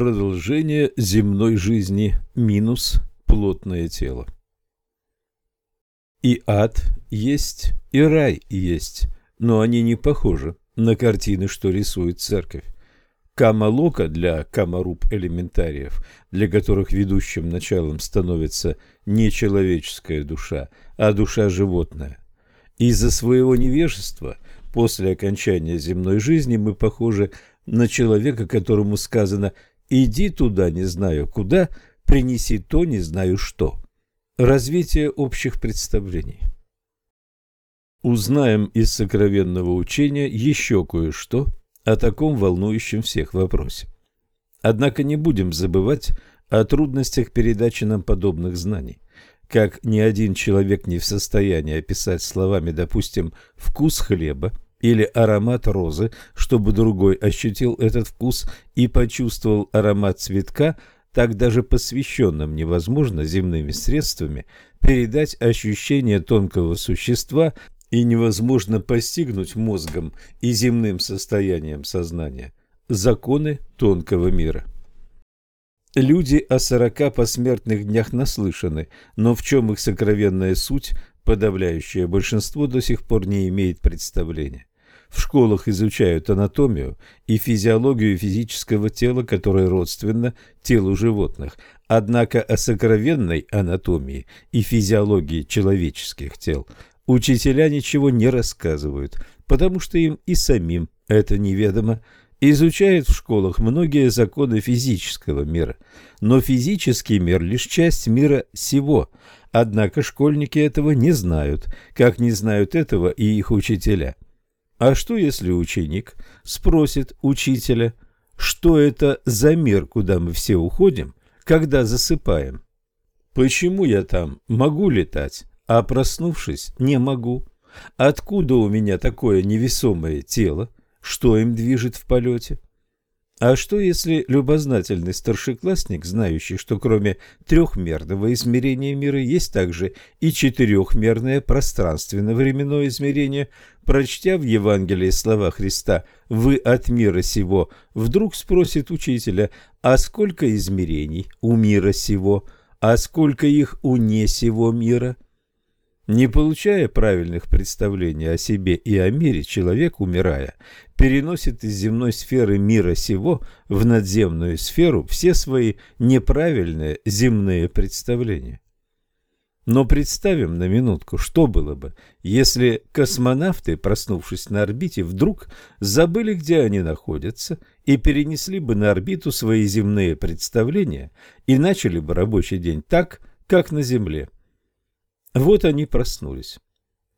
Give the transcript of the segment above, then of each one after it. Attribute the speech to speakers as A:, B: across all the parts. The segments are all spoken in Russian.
A: Продолжение земной жизни минус плотное тело. И ад есть, и рай есть, но они не похожи на картины, что рисует церковь. Камалока для камаруб элементариев, для которых ведущим началом становится не человеческая душа, а душа животная. Из-за своего невежества после окончания земной жизни мы похожи на человека, которому сказано «иди туда, не знаю куда, принеси то, не знаю что». Развитие общих представлений. Узнаем из сокровенного учения еще кое-что о таком волнующем всех вопросе. Однако не будем забывать о трудностях передачи нам подобных знаний. Как ни один человек не в состоянии описать словами, допустим, вкус хлеба или аромат розы, чтобы другой ощутил этот вкус и почувствовал аромат цветка, так даже посвященным невозможно земными средствами передать ощущение тонкого существа и невозможно постигнуть мозгом и земным состоянием сознания законы тонкого мира. Люди о сорока посмертных днях наслышаны, но в чем их сокровенная суть, подавляющее большинство до сих пор не имеет представления. В школах изучают анатомию и физиологию физического тела, которое родственно телу животных, однако о сокровенной анатомии и физиологии человеческих тел учителя ничего не рассказывают, потому что им и самим это неведомо, изучают в школах многие законы физического мира, но физический мир лишь часть мира сего. Однако школьники этого не знают, как не знают этого и их учителя. А что если ученик спросит учителя, что это за мир, куда мы все уходим, когда засыпаем? Почему я там могу летать, а проснувшись не могу? Откуда у меня такое невесомое тело? что им движет в полете. А что, если любознательный старшеклассник, знающий, что кроме трехмерного измерения мира есть также и четырехмерное пространственно-временное измерение, прочтя в Евангелии слова Христа «Вы от мира сего», вдруг спросит учителя, а сколько измерений у мира сего, а сколько их у не сего мира – не получая правильных представлений о себе и о мире, человек, умирая, переносит из земной сферы мира сего в надземную сферу все свои неправильные земные представления. Но представим на минутку, что было бы, если космонавты, проснувшись на орбите, вдруг забыли, где они находятся, и перенесли бы на орбиту свои земные представления и начали бы рабочий день так, как на Земле – вот они проснулись.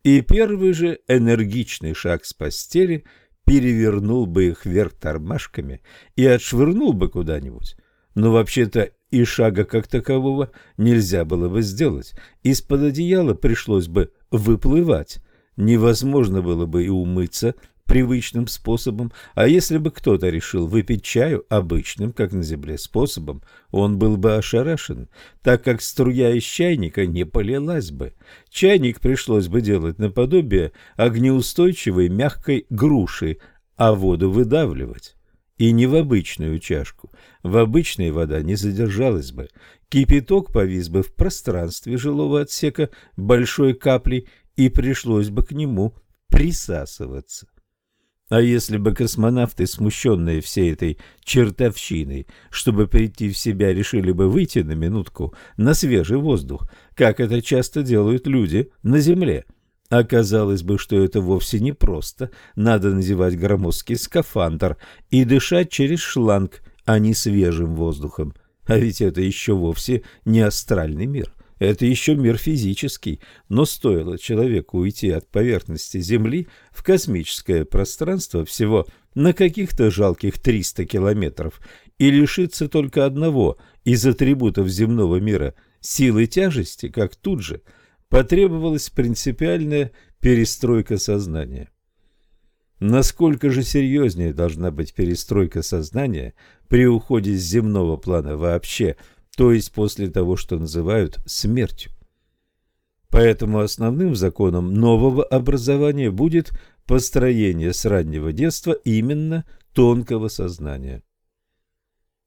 A: И первый же энергичный шаг с постели перевернул бы их вверх тормашками и отшвырнул бы куда-нибудь. Но вообще-то и шага как такового нельзя было бы сделать. Из-под одеяла пришлось бы выплывать. Невозможно было бы и умыться, привычным способом, а если бы кто-то решил выпить чаю обычным, как на земле, способом, он был бы ошарашен, так как струя из чайника не полилась бы. Чайник пришлось бы делать наподобие огнеустойчивой мягкой груши, а воду выдавливать. И не в обычную чашку. В обычной вода не задержалась бы. Кипяток повис бы в пространстве жилого отсека большой каплей, и пришлось бы к нему присасываться. А если бы космонавты, смущенные всей этой чертовщиной, чтобы прийти в себя, решили бы выйти на минутку на свежий воздух, как это часто делают люди на Земле, оказалось бы, что это вовсе не просто. Надо надевать громоздкий скафандр и дышать через шланг, а не свежим воздухом. А ведь это еще вовсе не астральный мир. Это еще мир физический, но стоило человеку уйти от поверхности Земли в космическое пространство всего на каких-то жалких 300 километров и лишиться только одного из атрибутов земного мира – силы тяжести, как тут же потребовалась принципиальная перестройка сознания. Насколько же серьезнее должна быть перестройка сознания при уходе с земного плана вообще – то есть после того, что называют смертью. Поэтому основным законом нового образования будет построение с раннего детства именно тонкого сознания.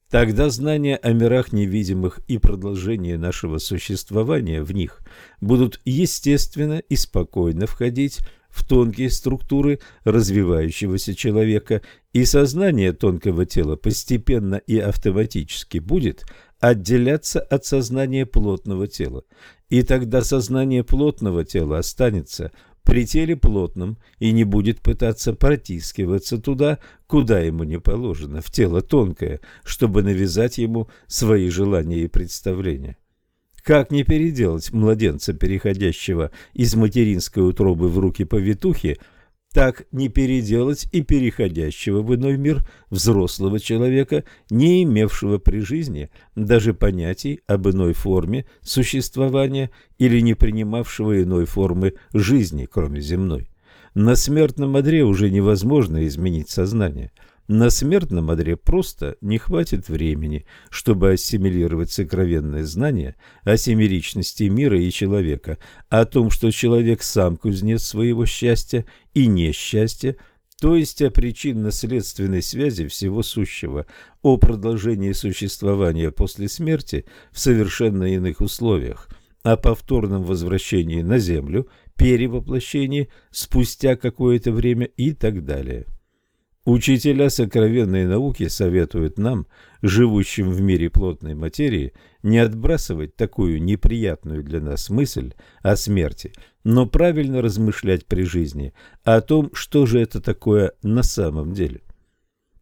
A: Тогда знания о мирах невидимых и продолжение нашего существования в них будут естественно и спокойно входить в тонкие структуры развивающегося человека, и сознание тонкого тела постепенно и автоматически будет отделяться от сознания плотного тела. И тогда сознание плотного тела останется при теле плотном и не будет пытаться протискиваться туда, куда ему не положено, в тело тонкое, чтобы навязать ему свои желания и представления. Как не переделать младенца, переходящего из материнской утробы в руки повитухи, так не переделать и переходящего в иной мир взрослого человека, не имевшего при жизни даже понятий об иной форме существования или не принимавшего иной формы жизни, кроме земной. На смертном одре уже невозможно изменить сознание – на смертном одре просто не хватит времени, чтобы ассимилировать сокровенные знания о семеричности мира и человека, о том, что человек сам кузнец своего счастья и несчастья, то есть о причинно-следственной связи всего сущего, о продолжении существования после смерти в совершенно иных условиях, о повторном возвращении на Землю, перевоплощении спустя какое-то время и так далее. Учителя сокровенной науки советуют нам, живущим в мире плотной материи, не отбрасывать такую неприятную для нас мысль о смерти, но правильно размышлять при жизни о том, что же это такое на самом деле.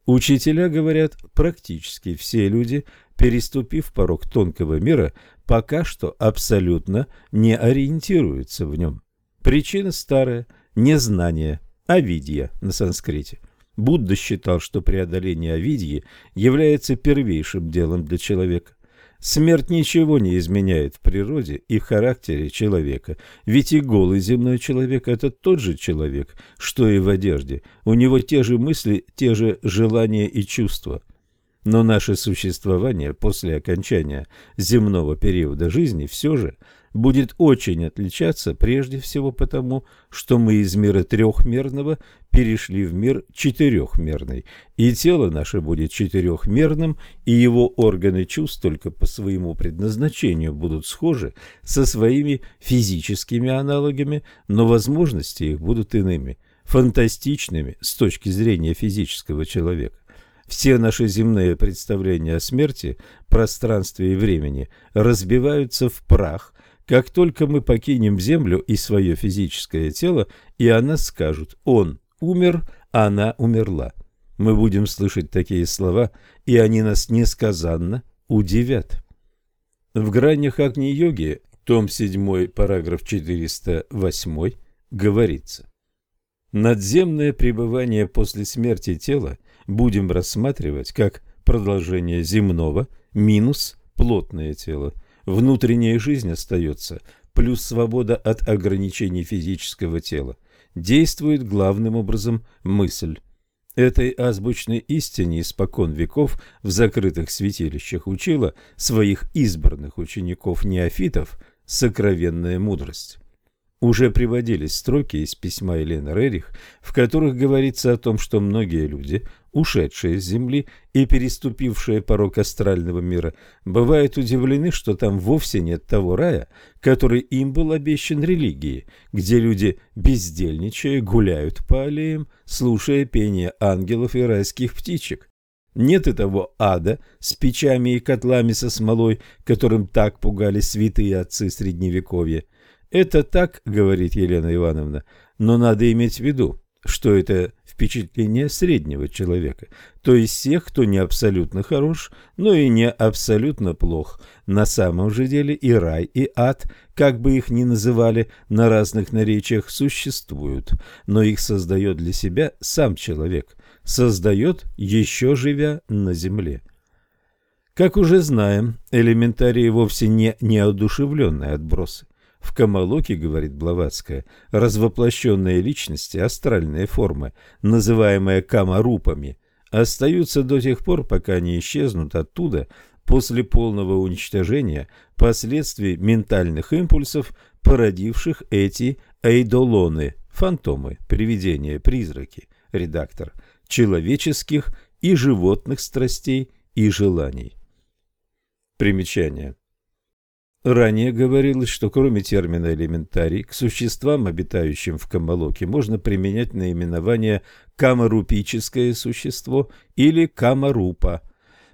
A: Учителя говорят, практически все люди, переступив порог тонкого мира, пока что абсолютно не ориентируются в нем. Причина старая – незнание, авидия на санскрите – Будда считал, что преодоление Овидии является первейшим делом для человека. Смерть ничего не изменяет в природе и в характере человека, ведь и голый земной человек – это тот же человек, что и в одежде. У него те же мысли, те же желания и чувства. Но наше существование после окончания земного периода жизни все же – будет очень отличаться прежде всего потому, что мы из мира трехмерного перешли в мир четырехмерный, и тело наше будет четырехмерным, и его органы чувств только по своему предназначению будут схожи со своими физическими аналогами, но возможности их будут иными, фантастичными с точки зрения физического человека. Все наши земные представления о смерти, пространстве и времени разбиваются в прах как только мы покинем Землю и свое физическое тело, и она скажут «он умер, она умерла». Мы будем слышать такие слова, и они нас несказанно удивят. В гранях Агни-йоги, том 7, параграф 408, говорится Надземное пребывание после смерти тела будем рассматривать как продолжение земного минус плотное тело – внутренняя жизнь остается, плюс свобода от ограничений физического тела, действует главным образом мысль. Этой азбучной истине испокон веков в закрытых святилищах учила своих избранных учеников-неофитов сокровенная мудрость. Уже приводились строки из письма Елены Рерих, в которых говорится о том, что многие люди ушедшие с Земли и переступившие порог астрального мира, бывают удивлены, что там вовсе нет того рая, который им был обещан религией, где люди, бездельничая, гуляют по аллеям, слушая пение ангелов и райских птичек. Нет и того ада с печами и котлами со смолой, которым так пугали святые отцы Средневековья. Это так, говорит Елена Ивановна, но надо иметь в виду, что это впечатление среднего человека, то есть тех, кто не абсолютно хорош, но и не абсолютно плох. На самом же деле и рай, и ад, как бы их ни называли на разных наречиях, существуют, но их создает для себя сам человек, создает, еще живя на земле. Как уже знаем, элементарии вовсе не неодушевленные отбросы. В Камалоке, говорит Блаватская, развоплощенные личности, астральные формы, называемые камарупами, остаются до тех пор, пока не исчезнут оттуда после полного уничтожения последствий ментальных импульсов, породивших эти эйдолоны, фантомы, привидения, призраки, редактор, человеческих и животных страстей и желаний. Примечание. Ранее говорилось, что кроме термина «элементарий» к существам, обитающим в Камалоке, можно применять наименование «камарупическое существо» или «камарупа»,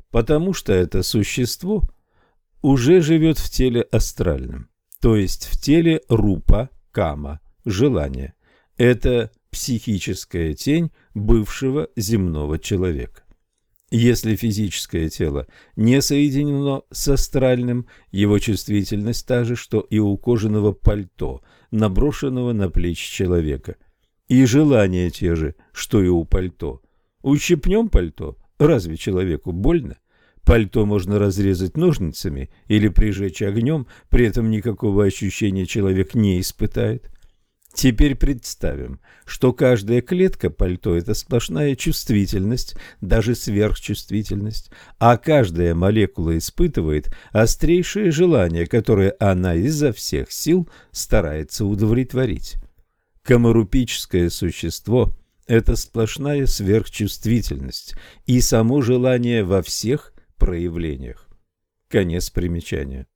A: потому что это существо уже живет в теле астральном, то есть в теле рупа, кама, желания. Это психическая тень бывшего земного человека. Если физическое тело не соединено с астральным, его чувствительность та же, что и у кожаного пальто, наброшенного на плечи человека. И желания те же, что и у пальто. Ущипнем пальто, разве человеку больно? Пальто можно разрезать ножницами или прижечь огнем, при этом никакого ощущения человек не испытает. Теперь представим, что каждая клетка пальто – это сплошная чувствительность, даже сверхчувствительность, а каждая молекула испытывает острейшее желание, которое она изо всех сил старается удовлетворить. Комарупическое существо – это сплошная сверхчувствительность и само желание во всех проявлениях. Конец примечания.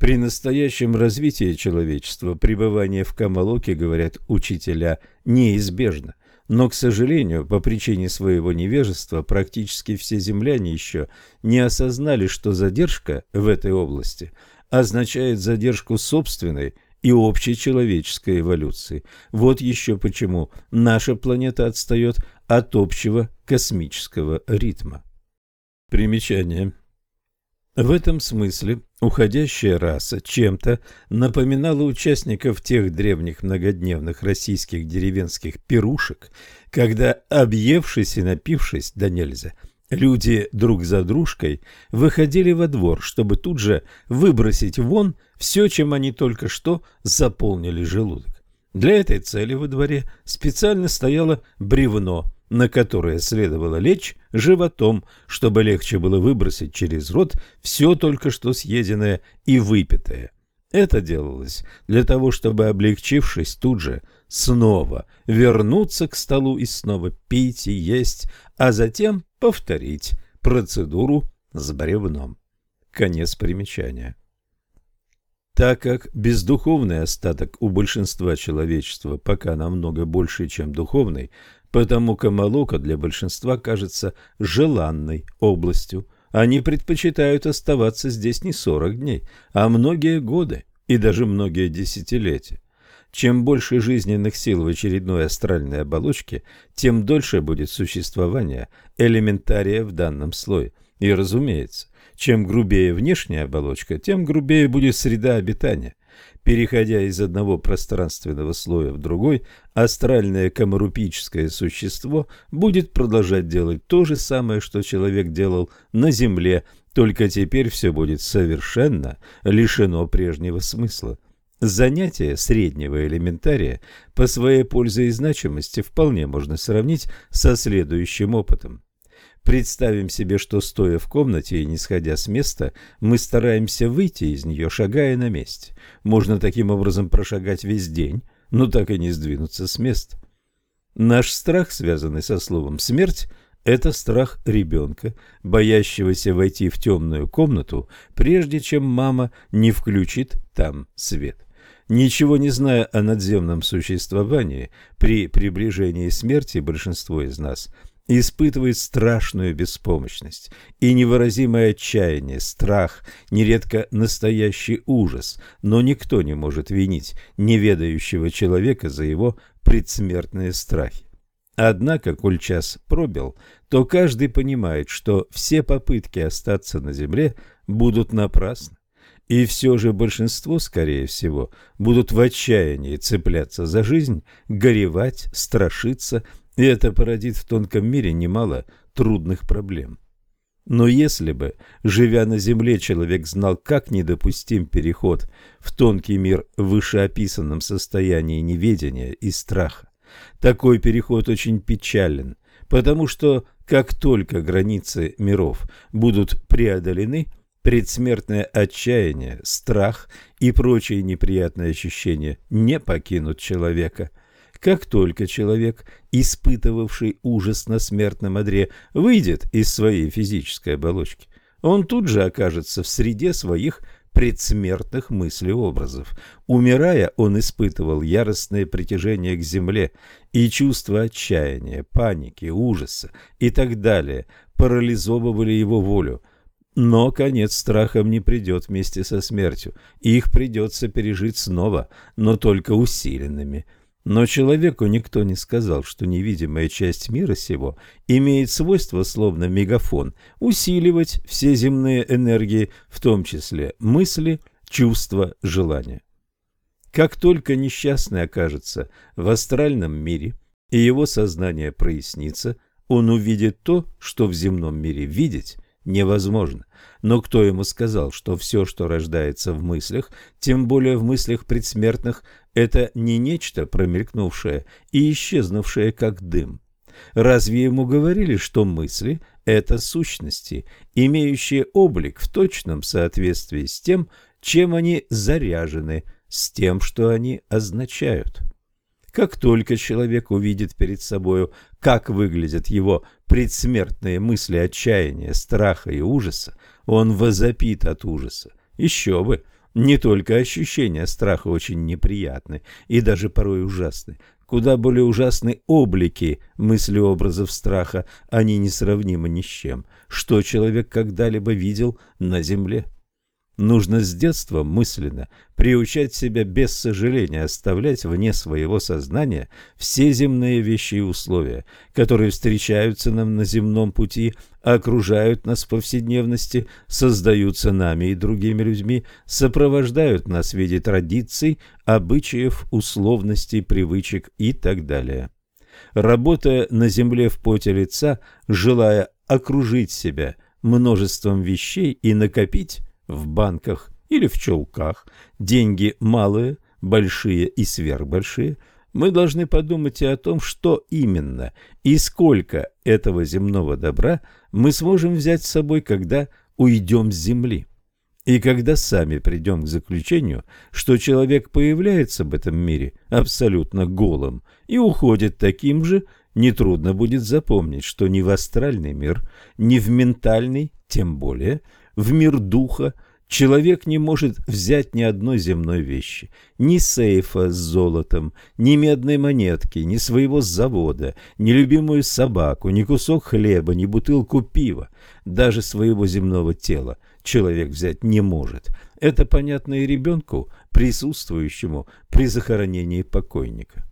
A: При настоящем развитии человечества пребывание в Камалоке, говорят учителя, неизбежно. Но, к сожалению, по причине своего невежества практически все земляне еще не осознали, что задержка в этой области означает задержку собственной и общей человеческой эволюции. Вот еще почему наша планета отстает от общего космического ритма. Примечание. В этом смысле уходящая раса чем-то напоминала участников тех древних многодневных российских деревенских пирушек, когда, объевшись и напившись да нельзя, люди друг за дружкой выходили во двор, чтобы тут же выбросить вон все, чем они только что заполнили желудок. Для этой цели во дворе специально стояло бревно – на которое следовало лечь животом, чтобы легче было выбросить через рот все только что съеденное и выпитое. Это делалось для того, чтобы, облегчившись тут же, снова вернуться к столу и снова пить и есть, а затем повторить процедуру с бревном. Конец примечания. Так как бездуховный остаток у большинства человечества пока намного больше, чем духовный, Потому Камалока для большинства кажется желанной областью. Они предпочитают оставаться здесь не 40 дней, а многие годы и даже многие десятилетия. Чем больше жизненных сил в очередной астральной оболочке, тем дольше будет существование элементария в данном слое. И, разумеется, чем грубее внешняя оболочка, тем грубее будет среда обитания. Переходя из одного пространственного слоя в другой, астральное комарупическое существо будет продолжать делать то же самое, что человек делал на Земле, только теперь все будет совершенно лишено прежнего смысла. Занятие среднего элементария по своей пользе и значимости вполне можно сравнить со следующим опытом. Представим себе, что, стоя в комнате и не сходя с места, мы стараемся выйти из нее, шагая на месте. Можно таким образом прошагать весь день, но так и не сдвинуться с места. Наш страх, связанный со словом «смерть», это страх ребенка, боящегося войти в темную комнату, прежде чем мама не включит там свет. Ничего не зная о надземном существовании, при приближении смерти большинство из нас – испытывает страшную беспомощность и невыразимое отчаяние, страх, нередко настоящий ужас, но никто не может винить неведающего человека за его предсмертные страхи. Однако, коль час пробил, то каждый понимает, что все попытки остаться на земле будут напрасны. И все же большинство, скорее всего, будут в отчаянии цепляться за жизнь, горевать, страшиться и это породит в тонком мире немало трудных проблем. Но если бы, живя на Земле, человек знал, как недопустим переход в тонкий мир в вышеописанном состоянии неведения и страха, такой переход очень печален, потому что как только границы миров будут преодолены, предсмертное отчаяние, страх и прочие неприятные ощущения не покинут человека – Как только человек, испытывавший ужас на смертном одре, выйдет из своей физической оболочки, он тут же окажется в среде своих предсмертных мыслеобразов. Умирая, он испытывал яростное притяжение к земле, и чувство отчаяния, паники, ужаса и так далее парализовывали его волю. Но конец страхам не придет вместе со смертью, их придется пережить снова, но только усиленными – но человеку никто не сказал, что невидимая часть мира сего имеет свойство, словно мегафон, усиливать все земные энергии, в том числе мысли, чувства, желания. Как только несчастный окажется в астральном мире и его сознание прояснится, он увидит то, что в земном мире видеть невозможно. Но кто ему сказал, что все, что рождается в мыслях, тем более в мыслях предсмертных, это не нечто промелькнувшее и исчезнувшее как дым? Разве ему говорили, что мысли – это сущности, имеющие облик в точном соответствии с тем, чем они заряжены, с тем, что они означают? Как только человек увидит перед собою, как выглядят его предсмертные мысли отчаяния, страха и ужаса, он возопит от ужаса. Еще бы! Не только ощущения страха очень неприятны и даже порой ужасны. Куда более ужасны облики мыслеобразов страха, они несравнимы ни с чем, что человек когда-либо видел на земле. Нужно с детства мысленно приучать себя без сожаления оставлять вне своего сознания все земные вещи и условия, которые встречаются нам на земном пути, окружают нас в повседневности, создаются нами и другими людьми, сопровождают нас в виде традиций, обычаев, условностей, привычек и так далее. Работая на земле в поте лица, желая окружить себя множеством вещей и накопить в банках или в чулках, деньги малые, большие и сверхбольшие, мы должны подумать и о том, что именно и сколько этого земного добра мы сможем взять с собой, когда уйдем с земли. И когда сами придем к заключению, что человек появляется в этом мире абсолютно голым и уходит таким же, нетрудно будет запомнить, что ни в астральный мир, ни в ментальный, тем более – в мир духа, человек не может взять ни одной земной вещи, ни сейфа с золотом, ни медной монетки, ни своего завода, ни любимую собаку, ни кусок хлеба, ни бутылку пива, даже своего земного тела человек взять не может. Это понятно и ребенку, присутствующему при захоронении покойника.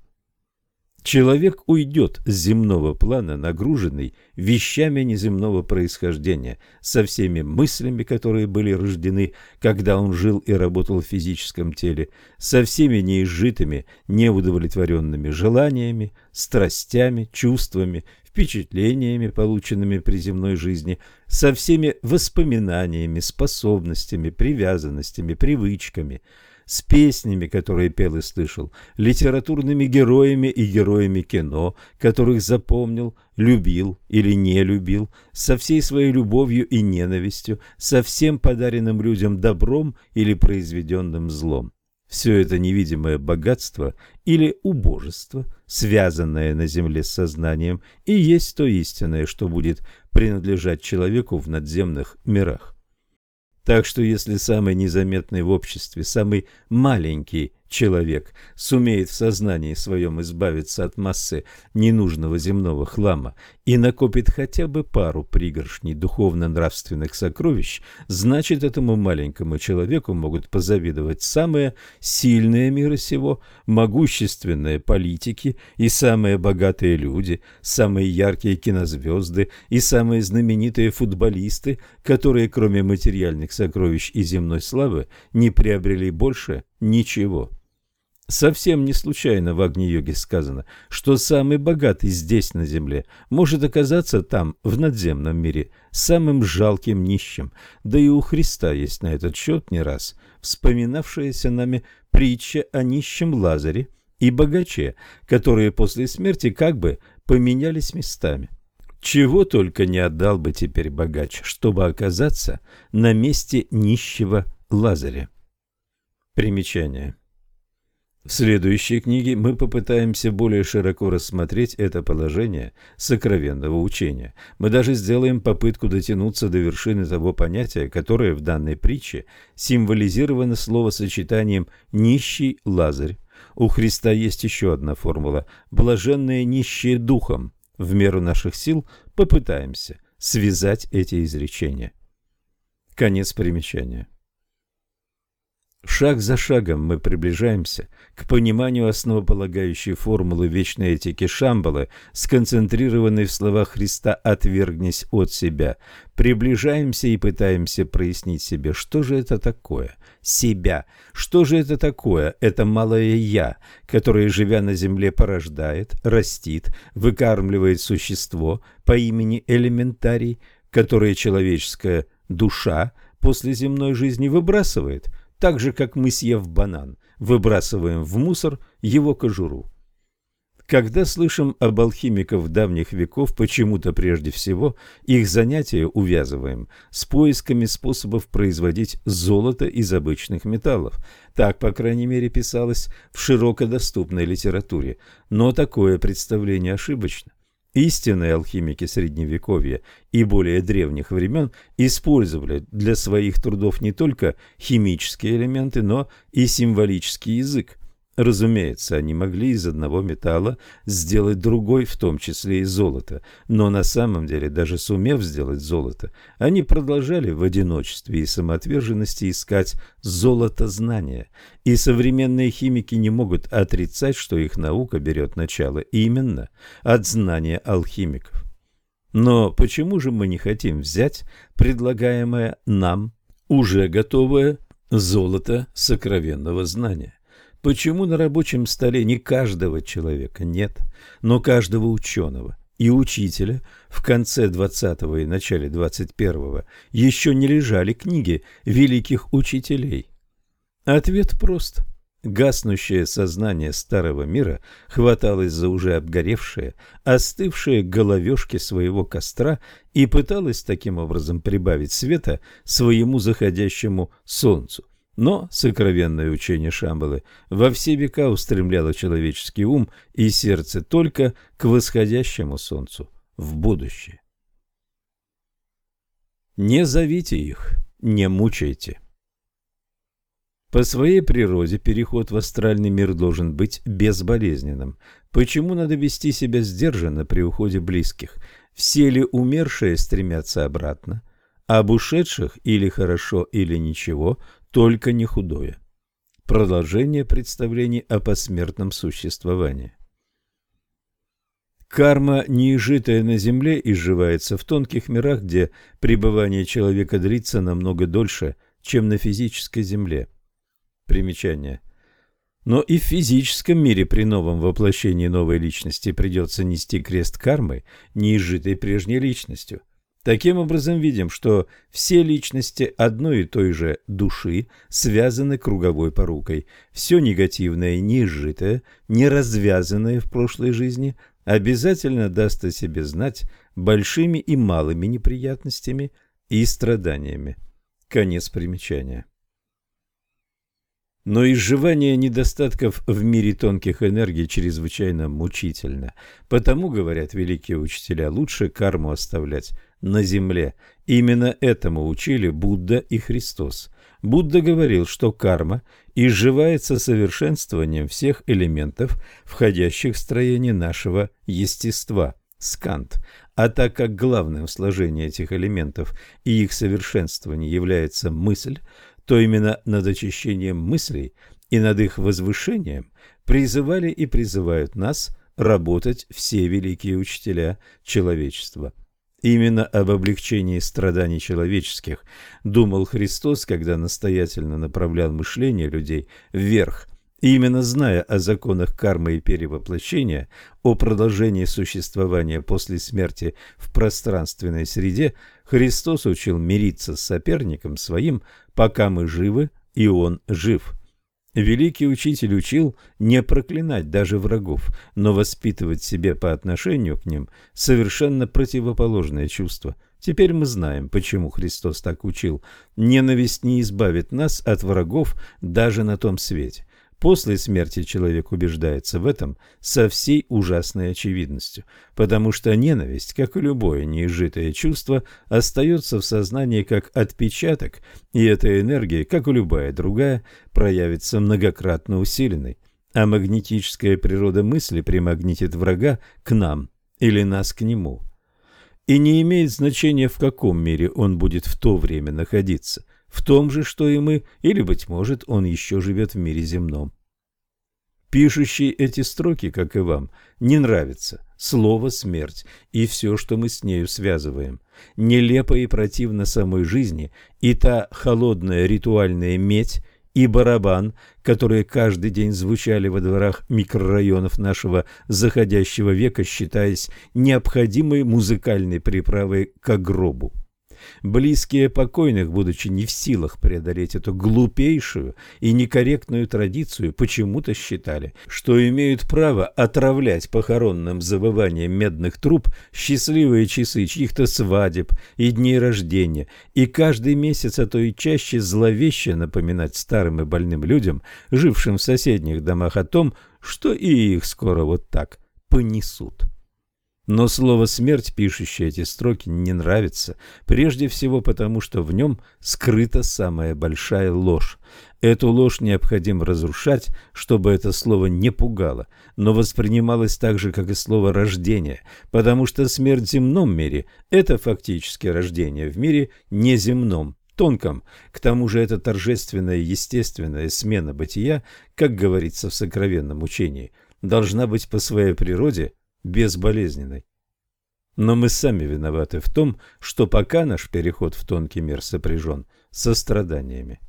A: Человек уйдет с земного плана, нагруженный вещами неземного происхождения, со всеми мыслями, которые были рождены, когда он жил и работал в физическом теле, со всеми неизжитыми, неудовлетворенными желаниями, страстями, чувствами, впечатлениями, полученными при земной жизни, со всеми воспоминаниями, способностями, привязанностями, привычками – с песнями, которые пел и слышал, литературными героями и героями кино, которых запомнил, любил или не любил, со всей своей любовью и ненавистью, со всем подаренным людям добром или произведенным злом. Все это невидимое богатство или убожество, связанное на земле с сознанием, и есть то истинное, что будет принадлежать человеку в надземных мирах. Так что если самый незаметный в обществе, самый маленький человек сумеет в сознании своем избавиться от массы ненужного земного хлама и накопит хотя бы пару пригоршней духовно-нравственных сокровищ, значит этому маленькому человеку могут позавидовать самые сильные мира сего, могущественные политики и самые богатые люди, самые яркие кинозвезды и самые знаменитые футболисты, которые кроме материальных сокровищ и земной славы не приобрели больше ничего. Совсем не случайно в Агни-йоге сказано, что самый богатый здесь на земле может оказаться там, в надземном мире, самым жалким нищим. Да и у Христа есть на этот счет не раз вспоминавшаяся нами притча о нищем Лазаре и богаче, которые после смерти как бы поменялись местами. Чего только не отдал бы теперь богач, чтобы оказаться на месте нищего Лазаря. Примечание. В следующей книге мы попытаемся более широко рассмотреть это положение сокровенного учения. Мы даже сделаем попытку дотянуться до вершины того понятия, которое в данной притче символизировано словосочетанием «нищий Лазарь». У Христа есть еще одна формула – «блаженные нищие духом». В меру наших сил попытаемся связать эти изречения. Конец примечания. Шаг за шагом мы приближаемся к пониманию основополагающей формулы вечной этики Шамбалы, сконцентрированной в словах Христа «отвергнись от себя». Приближаемся и пытаемся прояснить себе, что же это такое. Себя, что же это такое? Это малое «я», которое, живя на земле, порождает, растит, выкармливает существо по имени элементарий, которое человеческая душа после земной жизни выбрасывает – так же, как мы, съев банан, выбрасываем в мусор его кожуру. Когда слышим об алхимиках давних веков, почему-то прежде всего их занятия увязываем с поисками способов производить золото из обычных металлов. Так, по крайней мере, писалось в широко доступной литературе. Но такое представление ошибочно. Истинные алхимики Средневековья и более древних времен использовали для своих трудов не только химические элементы, но и символический язык. Разумеется, они могли из одного металла сделать другой, в том числе и золото, но на самом деле, даже сумев сделать золото, они продолжали в одиночестве и самоотверженности искать золото знания, и современные химики не могут отрицать, что их наука берет начало именно от знания алхимиков. Но почему же мы не хотим взять предлагаемое нам уже готовое золото сокровенного знания? Почему на рабочем столе не каждого человека нет, но каждого ученого и учителя в конце 20-го и начале 21-го еще не лежали книги великих учителей? Ответ прост. Гаснущее сознание старого мира хваталось за уже обгоревшие, остывшие головешки своего костра и пыталось таким образом прибавить света своему заходящему солнцу. Но сокровенное учение Шамбалы во все века устремляло человеческий ум и сердце только к восходящему солнцу, в будущее. Не зовите их, не мучайте. По своей природе переход в астральный мир должен быть безболезненным. Почему надо вести себя сдержанно при уходе близких? Все ли умершие стремятся обратно? Об ушедших или хорошо, или ничего – только не худое. Продолжение представлений о посмертном существовании. Карма, неизжитая на земле, изживается в тонких мирах, где пребывание человека длится намного дольше, чем на физической земле. Примечание. Но и в физическом мире при новом воплощении новой личности придется нести крест кармы, неизжитой прежней личностью. Таким образом, видим, что все личности одной и той же души связаны круговой порукой. Все негативное, неизжитое, неразвязанное в прошлой жизни обязательно даст о себе знать большими и малыми неприятностями и страданиями. Конец примечания. Но изживание недостатков в мире тонких энергий чрезвычайно мучительно. Потому, говорят великие учителя, лучше карму оставлять на земле. Именно этому учили Будда и Христос. Будда говорил, что карма изживается совершенствованием всех элементов, входящих в строение нашего естества, скант. А так как главным в сложении этих элементов и их совершенствования является мысль, то именно над очищением мыслей и над их возвышением призывали и призывают нас работать все великие учителя человечества. Именно об облегчении страданий человеческих думал Христос, когда настоятельно направлял мышление людей вверх. Именно зная о законах кармы и перевоплощения, о продолжении существования после смерти в пространственной среде, Христос учил мириться с соперником своим, пока мы живы, и он жив. Великий учитель учил не проклинать даже врагов, но воспитывать себе по отношению к ним совершенно противоположное чувство. Теперь мы знаем, почему Христос так учил. Ненависть не избавит нас от врагов даже на том свете. После смерти человек убеждается в этом со всей ужасной очевидностью, потому что ненависть, как и любое неизжитое чувство, остается в сознании как отпечаток, и эта энергия, как и любая другая, проявится многократно усиленной. А магнетическая природа мысли примагнитит врага к нам или нас к нему. И не имеет значения, в каком мире он будет в то время находиться – в том же, что и мы, или, быть может, он еще живет в мире земном. Пишущий эти строки, как и вам, не нравится слово «смерть» и все, что мы с нею связываем. Нелепо и противно самой жизни и та холодная ритуальная медь и барабан, которые каждый день звучали во дворах микрорайонов нашего заходящего века, считаясь необходимой музыкальной приправой к гробу. Близкие покойных, будучи не в силах преодолеть эту глупейшую и некорректную традицию, почему-то считали, что имеют право отравлять похоронным завыванием медных труб счастливые часы чьих-то свадеб и дней рождения, и каждый месяц, а то и чаще зловеще напоминать старым и больным людям, жившим в соседних домах о том, что и их скоро вот так понесут. Но слово «смерть», пишущее эти строки, не нравится, прежде всего потому, что в нем скрыта самая большая ложь. Эту ложь необходимо разрушать, чтобы это слово не пугало, но воспринималось так же, как и слово «рождение», потому что смерть в земном мире – это фактически рождение в мире неземном, тонком. К тому же это торжественная естественная смена бытия, как говорится в сокровенном учении, должна быть по своей природе безболезненной. Но мы сами виноваты в том, что пока наш переход в тонкий мир сопряжен со страданиями.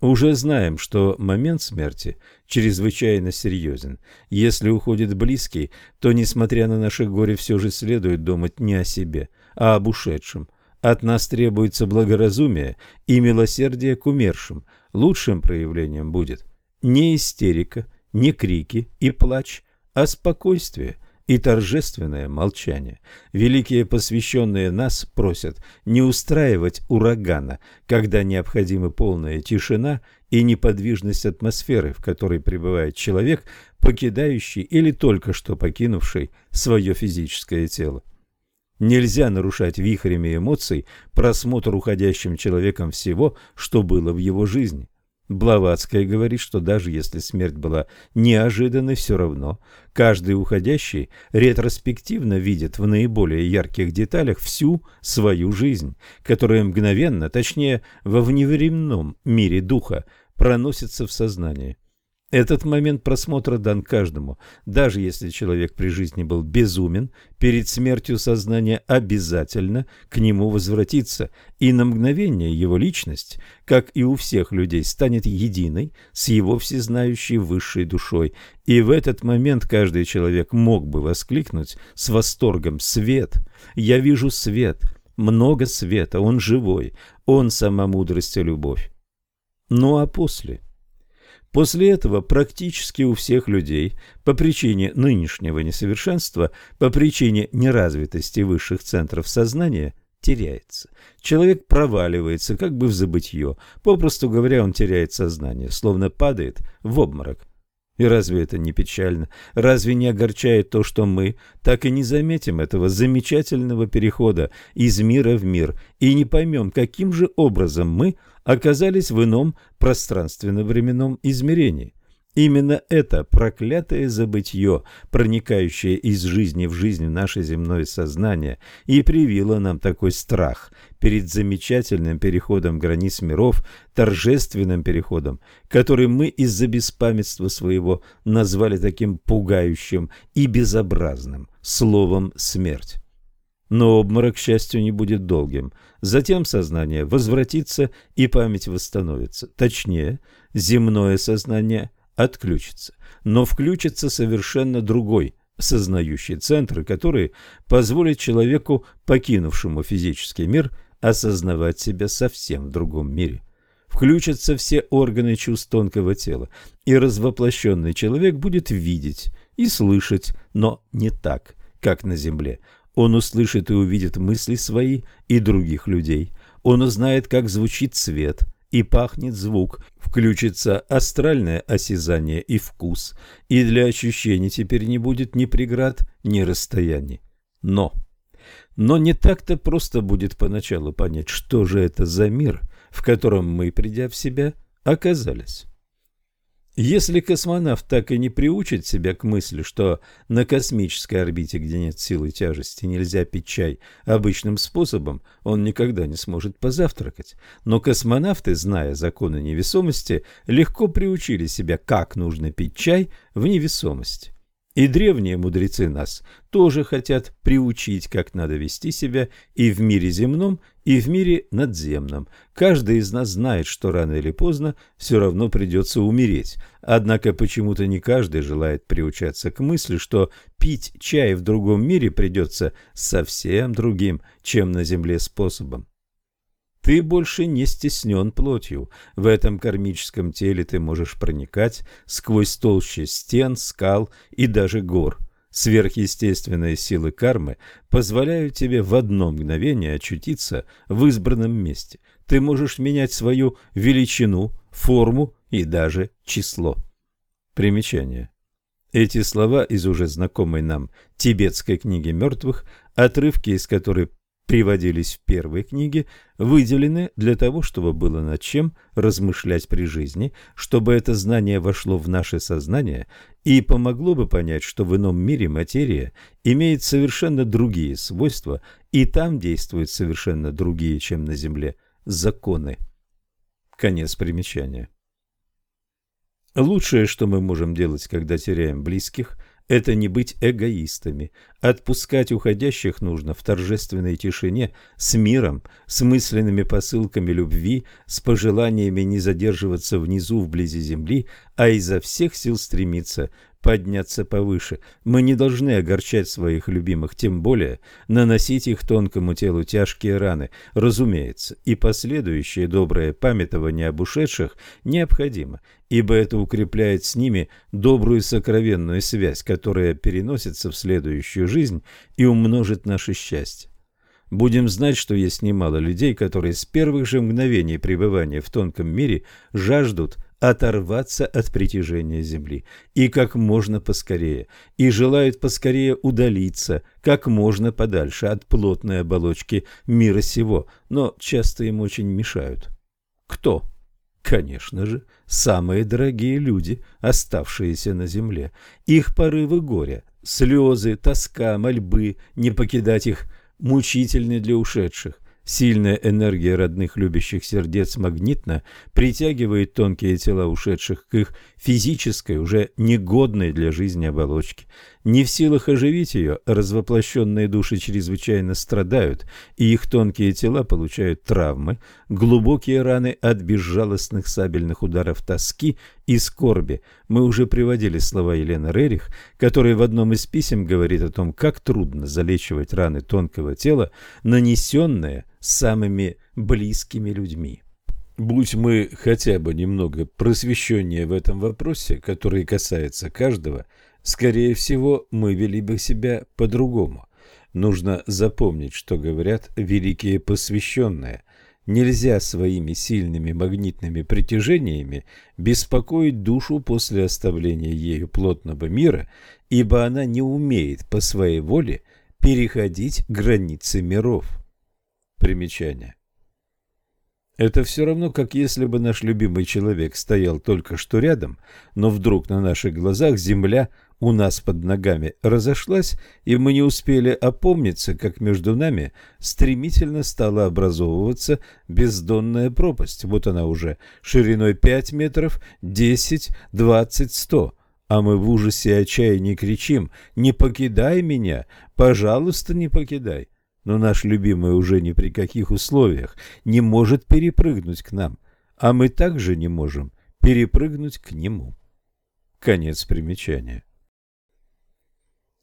A: Уже знаем, что момент смерти чрезвычайно серьезен. Если уходит близкий, то, несмотря на наше горе, все же следует думать не о себе, а об ушедшем. От нас требуется благоразумие и милосердие к умершим. Лучшим проявлением будет не истерика, не крики и плач, а спокойствие и торжественное молчание. Великие посвященные нас просят не устраивать урагана, когда необходима полная тишина и неподвижность атмосферы, в которой пребывает человек, покидающий или только что покинувший свое физическое тело. Нельзя нарушать вихрями эмоций просмотр уходящим человеком всего, что было в его жизни. Блаватская говорит, что даже если смерть была неожиданной, все равно каждый уходящий ретроспективно видит в наиболее ярких деталях всю свою жизнь, которая мгновенно, точнее во вневременном мире духа, проносится в сознании. Этот момент просмотра дан каждому. Даже если человек при жизни был безумен, перед смертью сознание обязательно к нему возвратится, и на мгновение его личность, как и у всех людей, станет единой с его всезнающей высшей душой. И в этот момент каждый человек мог бы воскликнуть с восторгом «Свет! Я вижу свет! Много света! Он живой! Он сама мудрость и любовь!» Ну а после – После этого практически у всех людей по причине нынешнего несовершенства, по причине неразвитости высших центров сознания теряется. Человек проваливается как бы в забытье, попросту говоря, он теряет сознание, словно падает в обморок. И разве это не печально? Разве не огорчает то, что мы так и не заметим этого замечательного перехода из мира в мир и не поймем, каким же образом мы оказались в ином пространственно-временном измерении? Именно это проклятое забытье, проникающее из жизни в жизнь в наше земное сознание, и привило нам такой страх перед замечательным переходом границ миров, торжественным переходом, который мы из-за беспамятства своего назвали таким пугающим и безобразным словом «смерть». Но обморок, к счастью, не будет долгим. Затем сознание возвратится и память восстановится. Точнее, земное сознание – отключится, но включится совершенно другой сознающий центр, который позволит человеку, покинувшему физический мир, осознавать себя совсем в другом мире. Включатся все органы чувств тонкого тела, и развоплощенный человек будет видеть и слышать, но не так, как на земле. Он услышит и увидит мысли свои и других людей. Он узнает, как звучит цвет и пахнет звук, включится астральное осязание и вкус, и для ощущений теперь не будет ни преград, ни расстояний. Но... Но не так-то просто будет поначалу понять, что же это за мир, в котором мы, придя в себя, оказались. Если космонавт так и не приучит себя к мысли, что на космической орбите, где нет силы тяжести, нельзя пить чай обычным способом, он никогда не сможет позавтракать. Но космонавты, зная законы невесомости, легко приучили себя, как нужно пить чай в невесомости. И древние мудрецы нас тоже хотят приучить, как надо вести себя и в мире земном, и в мире надземном. Каждый из нас знает, что рано или поздно все равно придется умереть. Однако почему-то не каждый желает приучаться к мысли, что пить чай в другом мире придется совсем другим, чем на земле способом. Ты больше не стеснен плотью. В этом кармическом теле ты можешь проникать сквозь толщи стен, скал и даже гор. Сверхъестественные силы кармы позволяют тебе в одно мгновение очутиться в избранном месте. Ты можешь менять свою величину, форму и даже число. Примечание. Эти слова из уже знакомой нам тибетской книги мертвых, отрывки из которой приводились в первой книге, выделены для того, чтобы было над чем размышлять при жизни, чтобы это знание вошло в наше сознание и помогло бы понять, что в ином мире материя имеет совершенно другие свойства, и там действуют совершенно другие, чем на Земле, законы. Конец примечания. Лучшее, что мы можем делать, когда теряем близких – это не быть эгоистами. Отпускать уходящих нужно в торжественной тишине, с миром, с мысленными посылками любви, с пожеланиями не задерживаться внизу вблизи земли, а изо всех сил стремиться подняться повыше. Мы не должны огорчать своих любимых, тем более наносить их тонкому телу тяжкие раны, разумеется, и последующее доброе памятование об ушедших необходимо, ибо это укрепляет с ними добрую сокровенную связь, которая переносится в следующую жизнь и умножит наше счастье. Будем знать, что есть немало людей, которые с первых же мгновений пребывания в тонком мире жаждут оторваться от притяжения Земли и как можно поскорее, и желают поскорее удалиться как можно подальше от плотной оболочки мира сего, но часто им очень мешают. Кто? Конечно же, самые дорогие люди, оставшиеся на земле. Их порывы горя, слезы, тоска, мольбы, не покидать их мучительны для ушедших. Сильная энергия родных любящих сердец магнитно притягивает тонкие тела ушедших к их физической, уже негодной для жизни оболочке. Не в силах оживить ее, развоплощенные души чрезвычайно страдают, и их тонкие тела получают травмы, глубокие раны от безжалостных сабельных ударов тоски и скорби. Мы уже приводили слова Елены Рерих, которая в одном из писем говорит о том, как трудно залечивать раны тонкого тела, нанесенные самыми близкими людьми. Будь мы хотя бы немного просвещеннее в этом вопросе, который касается каждого – Скорее всего, мы вели бы себя по-другому. Нужно запомнить, что говорят великие посвященные. Нельзя своими сильными магнитными притяжениями беспокоить душу после оставления ею плотного мира, ибо она не умеет по своей воле переходить границы миров. Примечание. Это все равно, как если бы наш любимый человек стоял только что рядом, но вдруг на наших глазах земля – у нас под ногами разошлась, и мы не успели опомниться, как между нами стремительно стала образовываться бездонная пропасть. Вот она уже шириной 5 метров, 10, 20, 100. А мы в ужасе и отчаянии кричим «Не покидай меня! Пожалуйста, не покидай!» Но наш любимый уже ни при каких условиях не может перепрыгнуть к нам, а мы также не можем перепрыгнуть к нему. Конец примечания.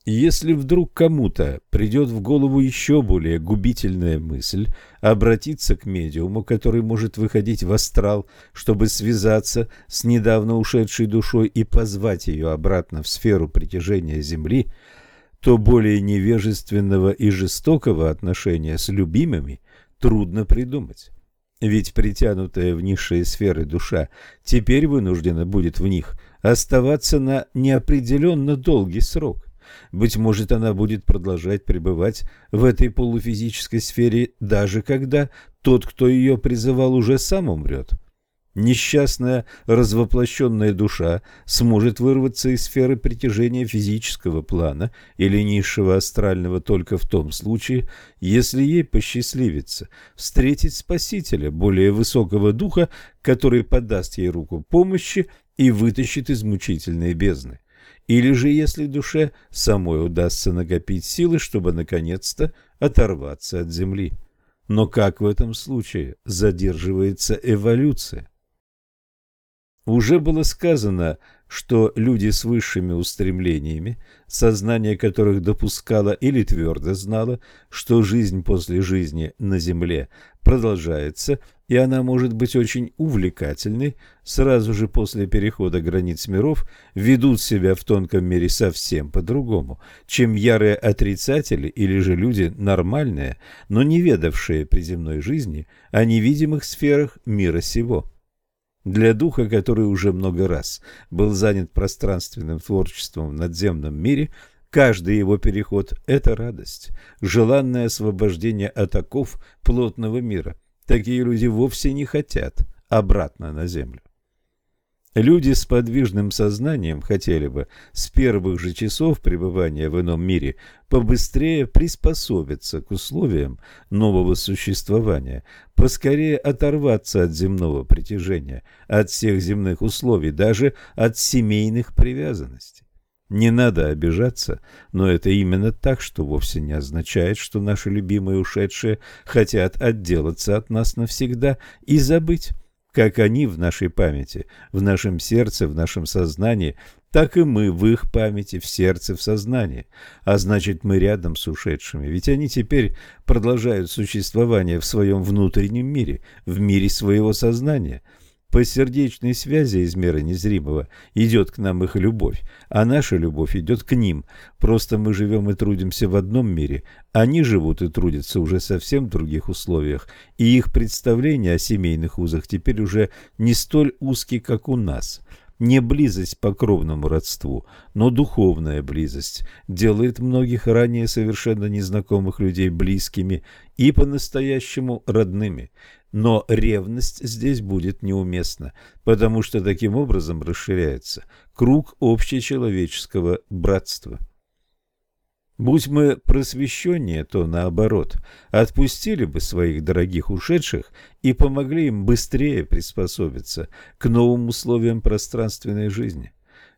A: Если вдруг кому-то придет в голову еще более губительная мысль обратиться к медиуму, который может выходить в астрал, чтобы связаться с недавно ушедшей душой и позвать ее обратно в сферу притяжения Земли, то более невежественного и жестокого отношения с любимыми трудно придумать. Ведь притянутая в низшие сферы душа теперь вынуждена будет в них оставаться на неопределенно долгий срок. Быть может, она будет продолжать пребывать в этой полуфизической сфере, даже когда тот, кто ее призывал, уже сам умрет. Несчастная развоплощенная душа сможет вырваться из сферы притяжения физического плана или низшего астрального только в том случае, если ей посчастливится встретить Спасителя, более высокого духа, который подаст ей руку помощи и вытащит из мучительной бездны. Или же, если душе самой удастся накопить силы, чтобы наконец-то оторваться от земли. Но как в этом случае задерживается эволюция? Уже было сказано, что люди с высшими устремлениями, сознание которых допускало или твердо знало, что жизнь после жизни на Земле продолжается, и она может быть очень увлекательной, сразу же после перехода границ миров ведут себя в тонком мире совсем по-другому, чем ярые отрицатели или же люди нормальные, но не ведавшие при земной жизни о невидимых сферах мира сего. Для духа, который уже много раз был занят пространственным творчеством в надземном мире, каждый его переход – это радость, желанное освобождение от оков плотного мира. Такие люди вовсе не хотят обратно на землю. Люди с подвижным сознанием хотели бы с первых же часов пребывания в ином мире побыстрее приспособиться к условиям нового существования, поскорее оторваться от земного притяжения, от всех земных условий, даже от семейных привязанностей. Не надо обижаться, но это именно так, что вовсе не означает, что наши любимые ушедшие хотят отделаться от нас навсегда и забыть как они в нашей памяти, в нашем сердце, в нашем сознании, так и мы в их памяти, в сердце, в сознании. А значит, мы рядом с ушедшими, ведь они теперь продолжают существование в своем внутреннем мире, в мире своего сознания – по сердечной связи из мира незримого идет к нам их любовь, а наша любовь идет к ним. Просто мы живем и трудимся в одном мире, они живут и трудятся уже совсем в других условиях, и их представления о семейных узах теперь уже не столь узкие, как у нас. Не близость по кровному родству, но духовная близость делает многих ранее совершенно незнакомых людей близкими и по-настоящему родными. Но ревность здесь будет неуместна, потому что таким образом расширяется круг общечеловеческого братства. Будь мы просвещеннее, то наоборот, отпустили бы своих дорогих ушедших и помогли им быстрее приспособиться к новым условиям пространственной жизни.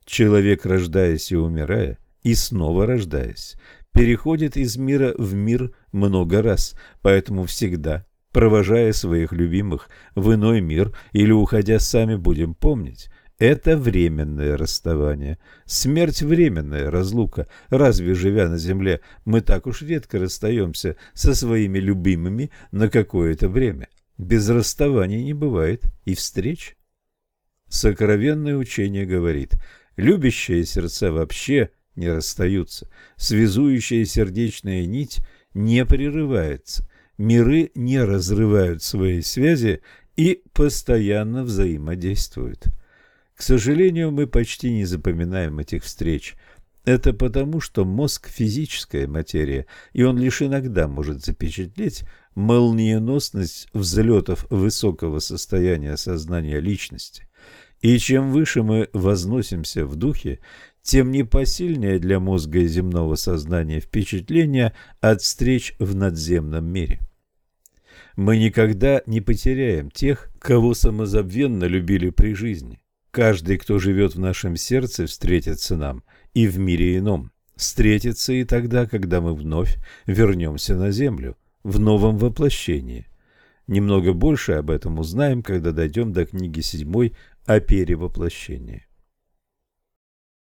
A: Человек, рождаясь и умирая, и снова рождаясь, переходит из мира в мир много раз, поэтому всегда провожая своих любимых в иной мир или уходя сами, будем помнить, это временное расставание. Смерть – временная разлука. Разве, живя на земле, мы так уж редко расстаемся со своими любимыми на какое-то время? Без расставания не бывает и встреч. Сокровенное учение говорит, любящие сердца вообще не расстаются, связующая сердечная нить не прерывается – миры не разрывают свои связи и постоянно взаимодействуют. К сожалению, мы почти не запоминаем этих встреч. Это потому, что мозг – физическая материя, и он лишь иногда может запечатлеть молниеносность взлетов высокого состояния сознания личности. И чем выше мы возносимся в духе, тем непосильнее для мозга и земного сознания впечатление от встреч в надземном мире. Мы никогда не потеряем тех, кого самозабвенно любили при жизни. Каждый, кто живет в нашем сердце, встретится нам и в мире ином. Встретится и тогда, когда мы вновь вернемся на землю, в новом воплощении. Немного больше об этом узнаем, когда дойдем до книги седьмой о перевоплощении.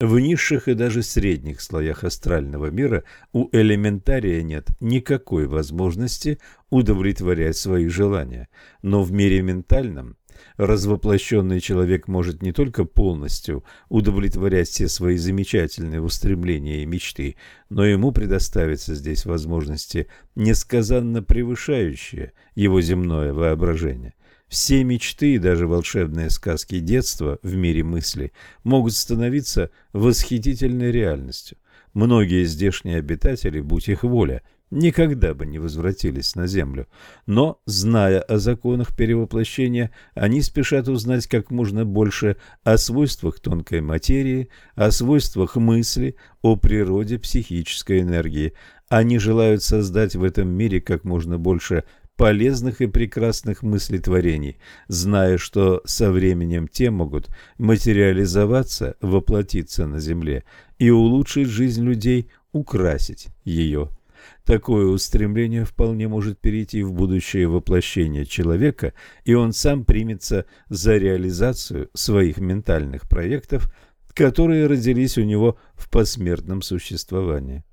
A: В низших и даже средних слоях астрального мира у элементария нет никакой возможности удовлетворять свои желания, но в мире ментальном развоплощенный человек может не только полностью удовлетворять все свои замечательные устремления и мечты, но ему предоставятся здесь возможности, несказанно превышающие его земное воображение – Все мечты и даже волшебные сказки детства в мире мысли могут становиться восхитительной реальностью. Многие здешние обитатели, будь их воля, никогда бы не возвратились на землю. Но, зная о законах перевоплощения, они спешат узнать как можно больше о свойствах тонкой материи, о свойствах мысли, о природе психической энергии. Они желают создать в этом мире как можно больше полезных и прекрасных мыслетворений, зная, что со временем те могут материализоваться, воплотиться на земле и улучшить жизнь людей, украсить ее. Такое устремление вполне может перейти в будущее воплощение человека, и он сам примется за реализацию своих ментальных проектов, которые родились у него в посмертном существовании.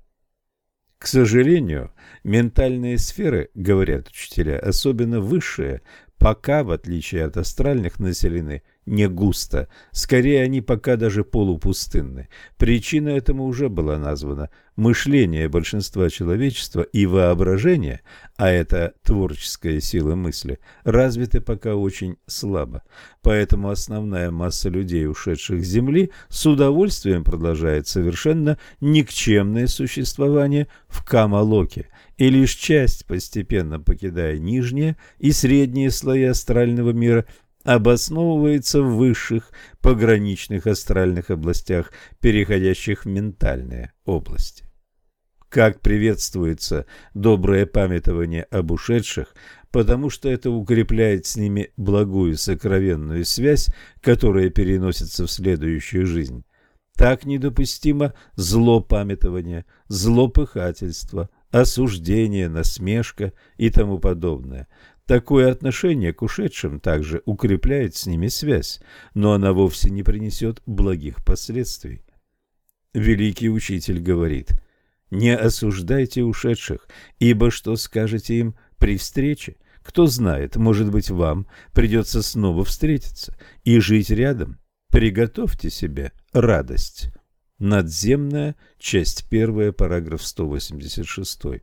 A: К сожалению, ментальные сферы, говорят учителя, особенно высшие, пока, в отличие от астральных, населены не густо. Скорее, они пока даже полупустынны. Причина этому уже была названа. Мышление большинства человечества и воображение, а это творческая сила мысли, развиты пока очень слабо. Поэтому основная масса людей, ушедших с Земли, с удовольствием продолжает совершенно никчемное существование в Камалоке, и лишь часть, постепенно покидая нижние и средние слои астрального мира, обосновывается в высших пограничных астральных областях, переходящих в ментальные области. Как приветствуется доброе памятование об ушедших, потому что это укрепляет с ними благую сокровенную связь, которая переносится в следующую жизнь. Так недопустимо злопамятование, злопыхательство, осуждение, насмешка и тому подобное. Такое отношение к ушедшим также укрепляет с ними связь, но она вовсе не принесет благих последствий. Великий учитель говорит, «Не осуждайте ушедших, ибо что скажете им при встрече? Кто знает, может быть, вам придется снова встретиться и жить рядом. Приготовьте себе радость». Надземная, часть первая, параграф 186.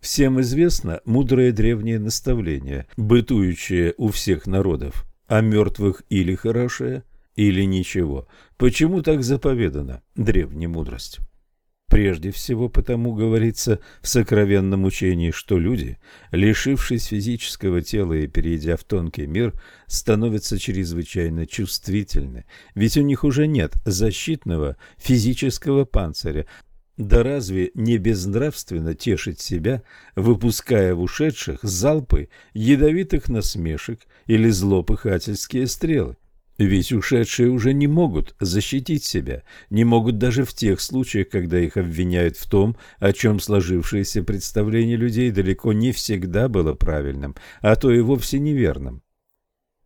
A: Всем известно мудрое древнее наставление, бытующее у всех народов, о мертвых или хорошее, или ничего. Почему так заповедано древней мудростью? Прежде всего потому говорится в сокровенном учении, что люди, лишившись физического тела и перейдя в тонкий мир, становятся чрезвычайно чувствительны, ведь у них уже нет защитного физического панциря, да разве не безнравственно тешить себя, выпуская в ушедших залпы ядовитых насмешек или злопыхательские стрелы? Ведь ушедшие уже не могут защитить себя, не могут даже в тех случаях, когда их обвиняют в том, о чем сложившееся представление людей далеко не всегда было правильным, а то и вовсе неверным.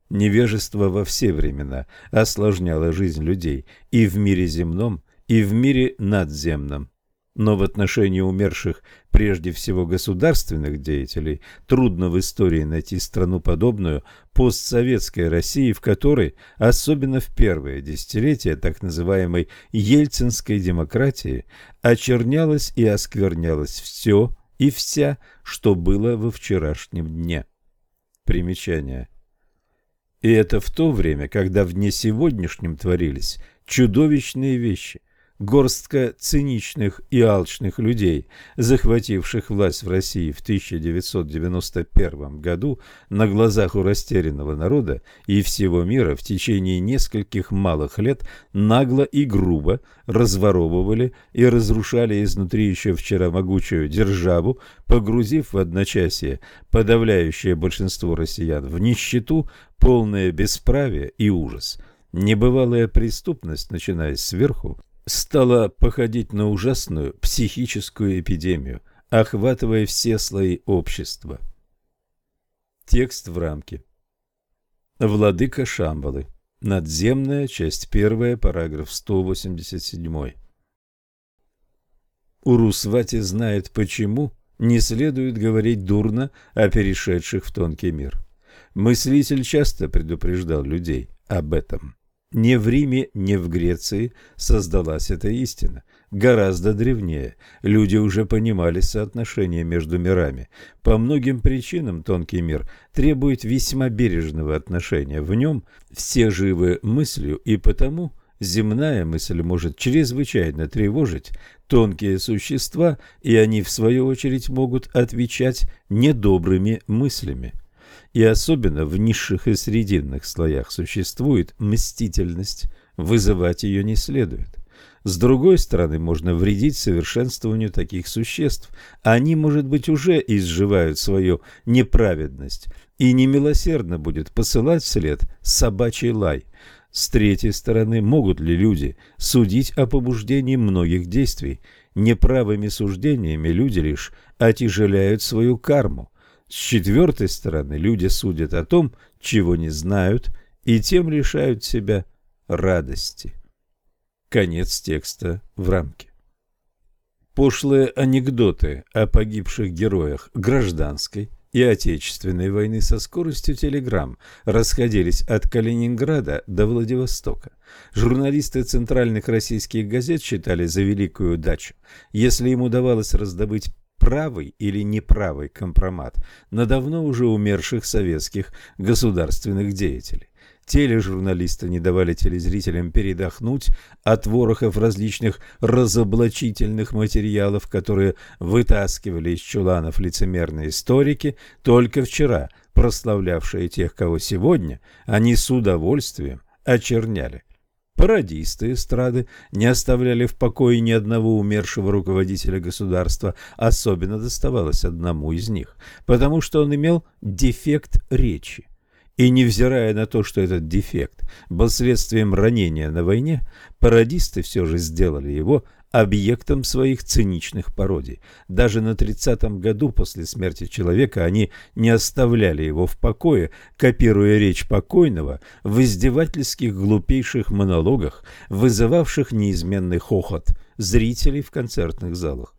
A: Невежество во все времена осложняло жизнь людей и в мире земном, и в мире надземном. Но в отношении умерших, прежде всего государственных деятелей, трудно в истории найти страну подобную постсоветской России, в которой, особенно в первые десятилетия так называемой ельцинской демократии, очернялось и осквернялось все и вся, что было во вчерашнем дне. Примечание. И это в то время, когда в дне сегодняшнем творились чудовищные вещи – горстка циничных и алчных людей, захвативших власть в России в 1991 году на глазах у растерянного народа и всего мира в течение нескольких малых лет нагло и грубо разворовывали и разрушали изнутри еще вчера могучую державу, погрузив в одночасье подавляющее большинство россиян в нищету, полное бесправие и ужас. Небывалая преступность, начиная сверху, стала походить на ужасную психическую эпидемию, охватывая все слои общества. Текст в рамке. Владыка Шамбалы. Надземная, часть первая, параграф 187. Урусвати знает почему не следует говорить дурно о перешедших в тонкий мир. Мыслитель часто предупреждал людей об этом. Ни в Риме, ни в Греции создалась эта истина. Гораздо древнее. Люди уже понимали соотношение между мирами. По многим причинам тонкий мир требует весьма бережного отношения. В нем все живы мыслью, и потому земная мысль может чрезвычайно тревожить тонкие существа, и они, в свою очередь, могут отвечать недобрыми мыслями и особенно в низших и срединных слоях существует мстительность, вызывать ее не следует. С другой стороны, можно вредить совершенствованию таких существ. Они, может быть, уже изживают свою неправедность, и немилосердно будет посылать вслед собачий лай. С третьей стороны, могут ли люди судить о побуждении многих действий? Неправыми суждениями люди лишь отяжеляют свою карму. С четвертой стороны, люди судят о том, чего не знают, и тем лишают себя радости. Конец текста в рамке. Пошлые анекдоты о погибших героях гражданской и Отечественной войны со скоростью телеграмм расходились от Калининграда до Владивостока. Журналисты центральных российских газет считали за великую удачу, если им удавалось раздобыть правый или неправый компромат на давно уже умерших советских государственных деятелей. Тележурналисты не давали телезрителям передохнуть от ворохов различных разоблачительных материалов, которые вытаскивали из чуланов лицемерные историки, только вчера прославлявшие тех, кого сегодня они с удовольствием очерняли. Пародисты эстрады не оставляли в покое ни одного умершего руководителя государства, особенно доставалось одному из них, потому что он имел дефект речи. И невзирая на то, что этот дефект был следствием ранения на войне, пародисты все же сделали его объектом своих циничных пародий. Даже на 30-м году после смерти человека они не оставляли его в покое, копируя речь покойного в издевательских глупейших монологах, вызывавших неизменный хохот зрителей в концертных залах.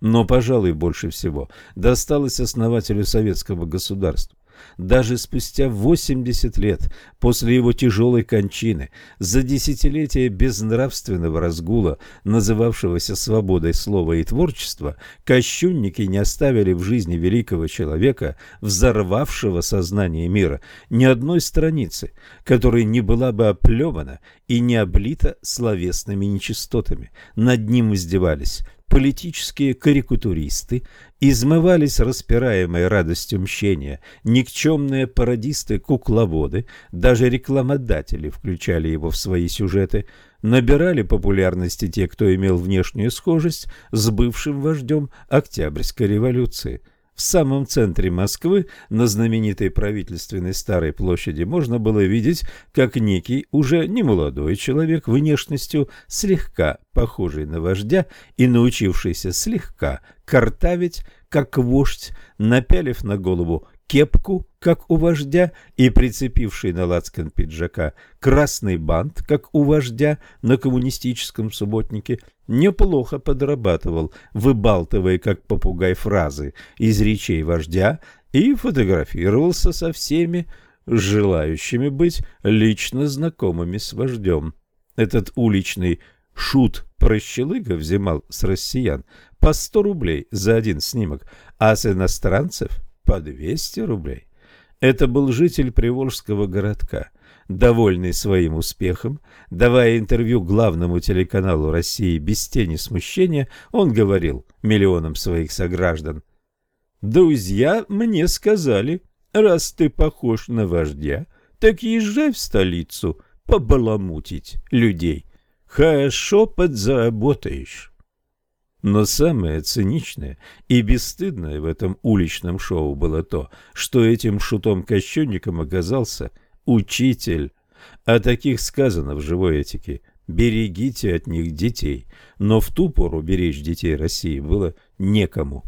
A: Но, пожалуй, больше всего досталось основателю советского государства даже спустя 80 лет после его тяжелой кончины, за десятилетия безнравственного разгула, называвшегося свободой слова и творчества, кощунники не оставили в жизни великого человека, взорвавшего сознание мира, ни одной страницы, которая не была бы оплевана и не облита словесными нечистотами. Над ним издевались политические карикатуристы, измывались распираемой радостью мщения, никчемные пародисты, кукловоды, даже рекламодатели включали его в свои сюжеты, набирали популярности те, кто имел внешнюю схожесть с бывшим вождем Октябрьской революции – в самом центре Москвы, на знаменитой правительственной Старой площади, можно было видеть, как некий, уже не молодой человек, внешностью слегка похожий на вождя и научившийся слегка картавить, как вождь, напялив на голову кепку, как у вождя, и прицепивший на лацкан пиджака красный бант, как у вождя на коммунистическом субботнике, неплохо подрабатывал, выбалтывая как попугай фразы из речей вождя и фотографировался со всеми желающими быть лично знакомыми с вождем. Этот уличный шут-прощелыга взимал с россиян по 100 рублей за один снимок, а с иностранцев по 200 рублей. Это был житель Приволжского городка, довольный своим успехом, давая интервью главному телеканалу России без тени смущения, он говорил миллионам своих сограждан. «Друзья мне сказали, раз ты похож на вождя, так езжай в столицу побаламутить людей. Хорошо подзаработаешь». Но самое циничное и бесстыдное в этом уличном шоу было то, что этим шутом-кощунником оказался учитель. О таких сказано в живой этике. Берегите от них детей. Но в ту пору беречь детей России было некому.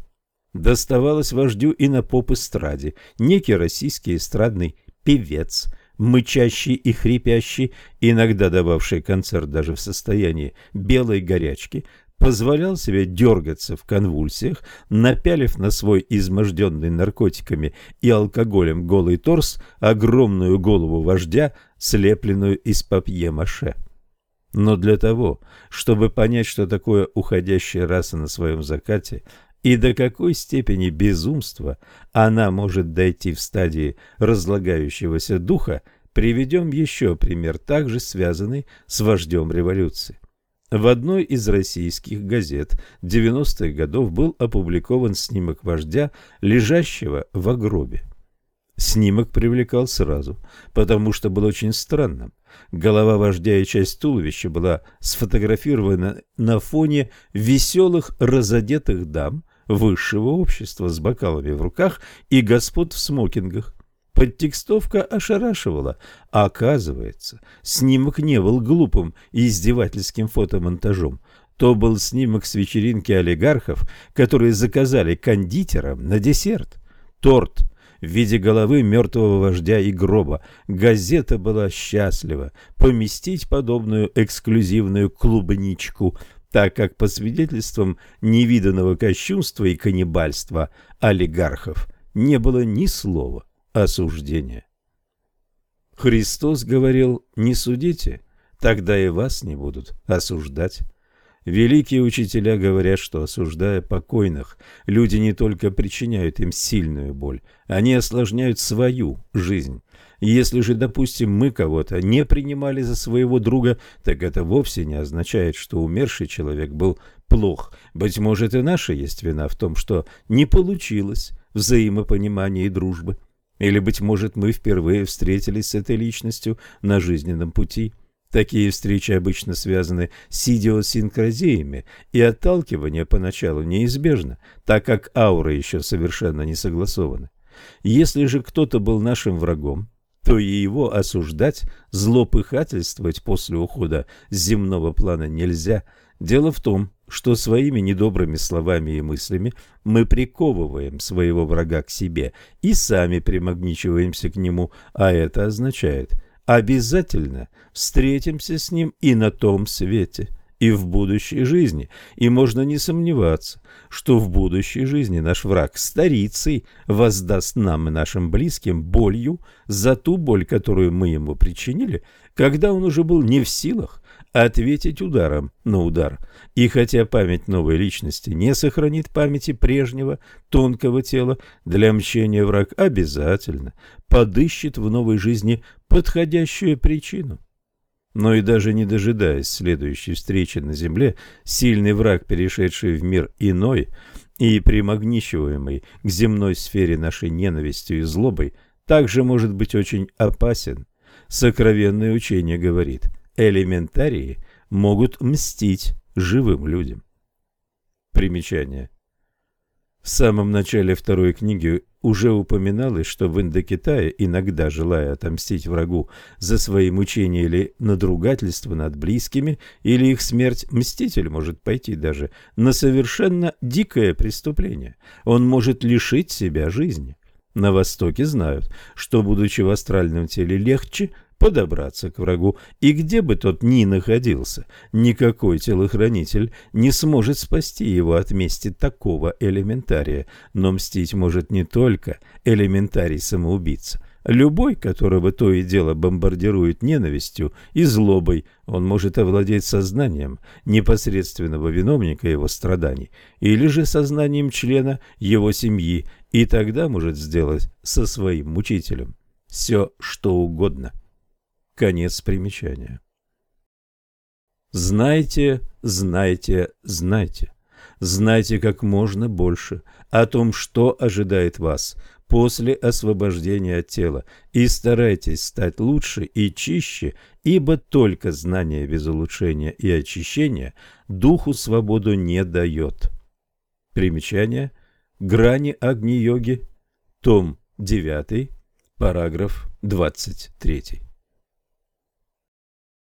A: Доставалось вождю и на поп-эстраде. Некий российский эстрадный певец – мычащий и хрипящий, иногда дававший концерт даже в состоянии белой горячки, позволял себе дергаться в конвульсиях, напялив на свой изможденный наркотиками и алкоголем голый торс огромную голову вождя, слепленную из папье-маше. Но для того, чтобы понять, что такое уходящая раса на своем закате и до какой степени безумства она может дойти в стадии разлагающегося духа, приведем еще пример, также связанный с вождем революции. В одной из российских газет 90-х годов был опубликован снимок вождя, лежащего в гробе. Снимок привлекал сразу, потому что был очень странным. Голова вождя и часть туловища была сфотографирована на фоне веселых разодетых дам высшего общества с бокалами в руках и господ в смокингах. Подтекстовка ошарашивала, а оказывается, снимок не был глупым и издевательским фотомонтажом. То был снимок с вечеринки олигархов, которые заказали кондитерам на десерт. Торт в виде головы мертвого вождя и гроба. Газета была счастлива поместить подобную эксклюзивную клубничку, так как по свидетельствам невиданного кощунства и каннибальства олигархов не было ни слова осуждения. Христос говорил «не судите, тогда и вас не будут осуждать». Великие учителя говорят, что, осуждая покойных, люди не только причиняют им сильную боль, они осложняют свою жизнь. Если же, допустим, мы кого-то не принимали за своего друга, так это вовсе не означает, что умерший человек был плох. Быть может, и наша есть вина в том, что не получилось взаимопонимания и дружбы. Или, быть может, мы впервые встретились с этой личностью на жизненном пути. Такие встречи обычно связаны с идиосинкразиями, и отталкивание поначалу неизбежно, так как ауры еще совершенно не согласованы. Если же кто-то был нашим врагом, то и его осуждать, злопыхательствовать после ухода с земного плана нельзя. Дело в том, что своими недобрыми словами и мыслями мы приковываем своего врага к себе и сами примагничиваемся к нему, а это означает обязательно встретимся с ним и на том свете, и в будущей жизни, и можно не сомневаться, что в будущей жизни наш враг старицей воздаст нам и нашим близким болью за ту боль, которую мы ему причинили, когда он уже был не в силах ответить ударом на удар. И хотя память новой личности не сохранит памяти прежнего тонкого тела, для мщения враг обязательно подыщет в новой жизни подходящую причину. Но и даже не дожидаясь следующей встречи на земле, сильный враг, перешедший в мир иной и примагничиваемый к земной сфере нашей ненавистью и злобой, также может быть очень опасен. Сокровенное учение говорит – элементарии могут мстить живым людям. Примечание. В самом начале второй книги уже упоминалось, что в Индокитае, иногда желая отомстить врагу за свои мучения или надругательство над близкими, или их смерть, мститель может пойти даже на совершенно дикое преступление. Он может лишить себя жизни. На Востоке знают, что, будучи в астральном теле легче, подобраться к врагу, и где бы тот ни находился, никакой телохранитель не сможет спасти его от мести такого элементария, но мстить может не только элементарий-самоубийца. Любой, которого то и дело бомбардирует ненавистью и злобой, он может овладеть сознанием непосредственного виновника его страданий или же сознанием члена его семьи, и тогда может сделать со своим мучителем все, что угодно. Конец примечания. Знайте, знайте, знайте. Знайте как можно больше о том, что ожидает вас после освобождения от тела, и старайтесь стать лучше и чище, ибо только знание без улучшения и очищения духу свободу не дает. Примечание. Грани Агни-йоги. Том 9. Параграф 23.